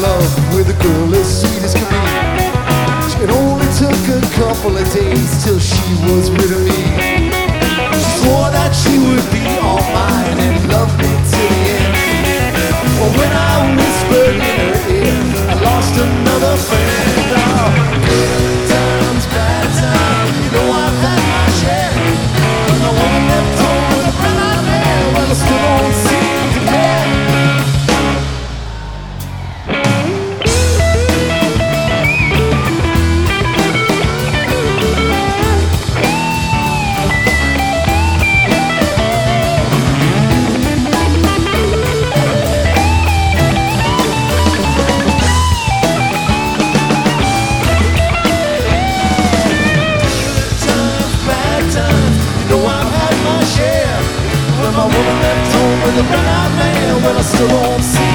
love with a girl as sweet as Connie. It only took a couple of days till she was rid of me. She swore that she would be all mine a brown-eyed man, well, I still don't see